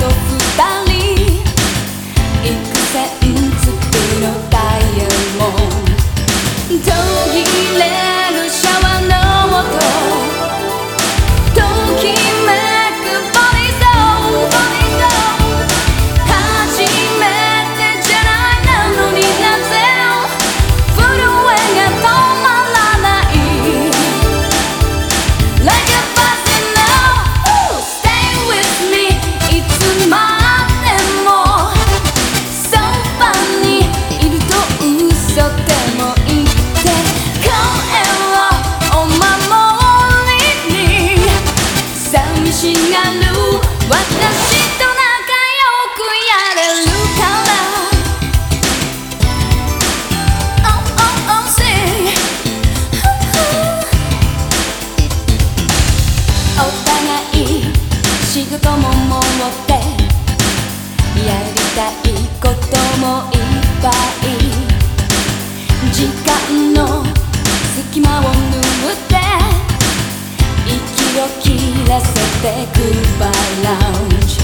と二人。幾千月のダイヤれもいっぱい時間の隙間を縫って息を切らせてくバラウンジ。